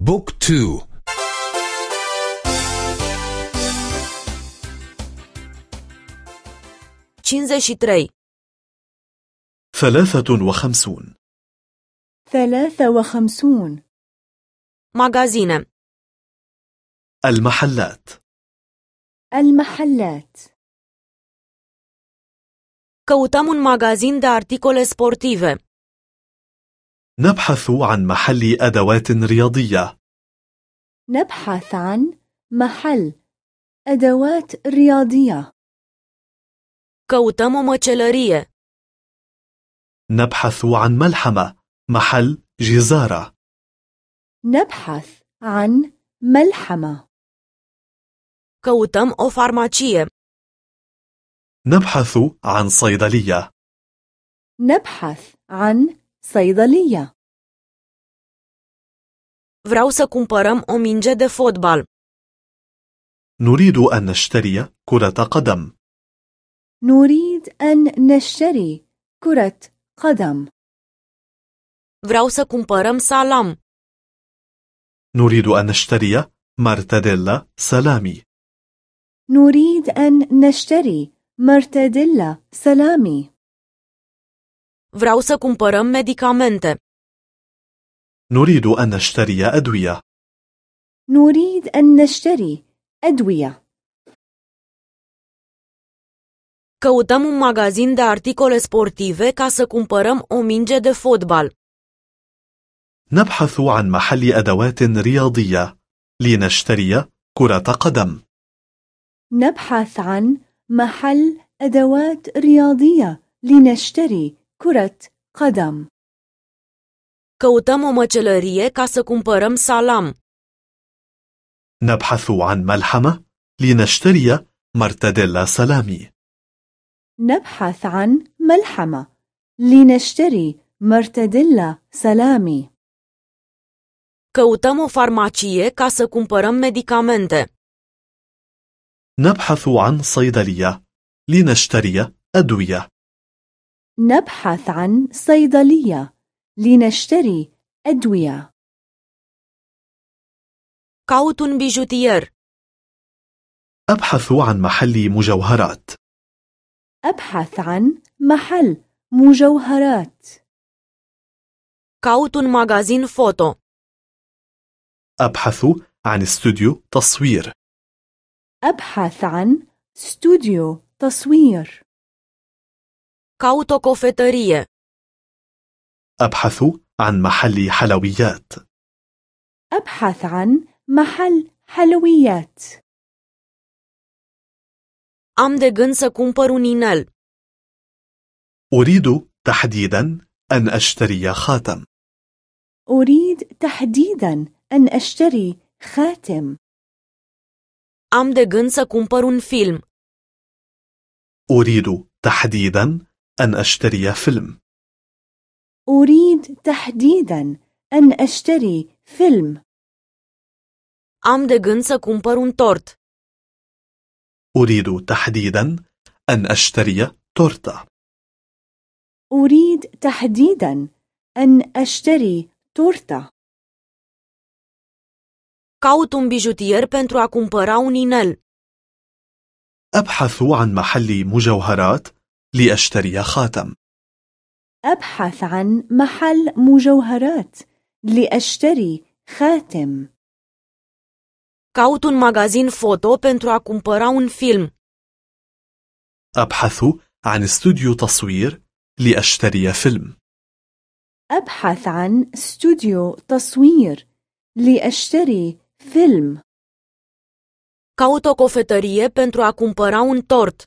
book two. cincizeci și trei ثلاثة وخمسون. ثلاثة وخمسون. Magazine المحلات. المحلات. Căutăm un magazin de articole sportive نبحث عن محل أدوات رياضية. نبحث عن محل أدوات رياضية. Căutăm o măcelărie. نبحث عن ملحمة محل جزارة. نبحث عن ملحمة. Căutăm o farmacie. نبحث عن صيدلية. نبحث عن صيدلية. Vreau să cumpărăm o minge de fotbal. نريد أن نشتري كرة قدم. نريد أن نشتري كرة قدم. Vreau să cumpărăm salam. نريد أن نشتري مرتديلا سلامي. نريد أن نشتري مرتديلا سلامي. Vreau să cumpărăm medicamente. نريد أن نشتري أدوية. نريد أن نشتري أدوية. Căutăm un magazin de articole sportive ca să cumpărăm o minge de fotbal. نبحث عن محل أدوات رياضية. لنشتري كرة قدم. نبحث عن محل أدوات رياضية. لنشتري كرة قدم Căutăm o măcelărie ca să cumpărăm salam. نبحث عن ملحمة لنشتري مرتديلا سلامي نبحث عن ملحمة لنشتري مرتديلا سلامي Căutăm o farmacie ca să cumpărăm medicamente. نبحث عن صيدلية لنشتري أدوية نبحث عن صيدلية لنشتري أدوية. Un bijutier. أبحث عن محل مجوهرات. أبحث عن محل مجوهرات. Un magazin foto. أبحث عن استوديو تصوير. أبحث عن استوديو تصوير. Caut o cofetărie. أبحث عن محل حلويات أبحث عن محل حلويات Am de gând să cumpăr un inel. أريد تحديدا أن أشتري خاتم أريد تحديدا أن أشتري خاتم Am de gând să cumpăr un film. أريد تحديدا أن أشتري فيلم أريد تحديدا أن أشتري فيلم Am de gând să cumpăr un tort. أريد تحديدا أن أشتري تورتة أريد تحديدا أن أشتري تورتة Caut un bijutier pentru a cumpăra un inel. أبحث عن محل مجوهرات لأشتري خاتم أبحث عن محل مجوهرات لأشتري خاتم Caut un magazin foto pentru a cumpăra un film. أبحث عن استوديو تصوير لأشتري فيلم أبحث عن استوديو تصوير لأشتري فيلم Caut o cofetărie pentru a cumpăra un tort.